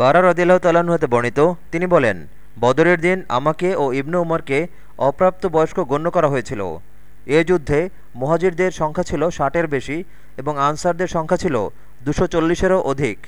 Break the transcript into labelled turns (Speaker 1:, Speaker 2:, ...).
Speaker 1: বারা রদিল্লাহ তাল্লাহ্ন হতে বর্ণিত, তিনি বলেন, বদরের দিন আমাকে ও ইবনু উমরকে অপ্রাপ্ত বয়স্ক গণ্য করা হয়েছিল। এ যুদ্ধে মহাজিরদের সংখ্যা ছিল ষাটের বেশি এবং আনসারদের সংখ্যা ছিল দুশো চল্লিশেরও অধিক।